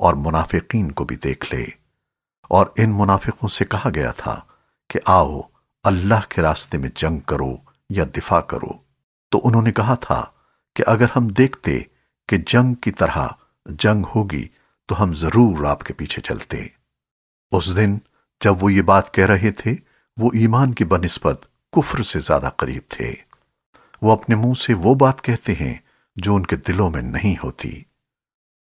और मुनाफिकीन को भी देख ले। और इन मुनाफिकों से कहा गया था कि आओ, अल्लाह के रास्ते में जंग करो या दिफा करो। तो उन्होंने कहा था कि अगर हम देखते कि जंग की तरह जंग होगी तो हम ज़रूर आपके पीछे चलते। उस दिन जब वो ये बात कह रहे थे, वो ईमान की बनिस्बत कुफ्र से ज़्यादा करीब थे। वो अपने मुँह से वो बात कहते हैं जो उनके दिलों में नहीं होती।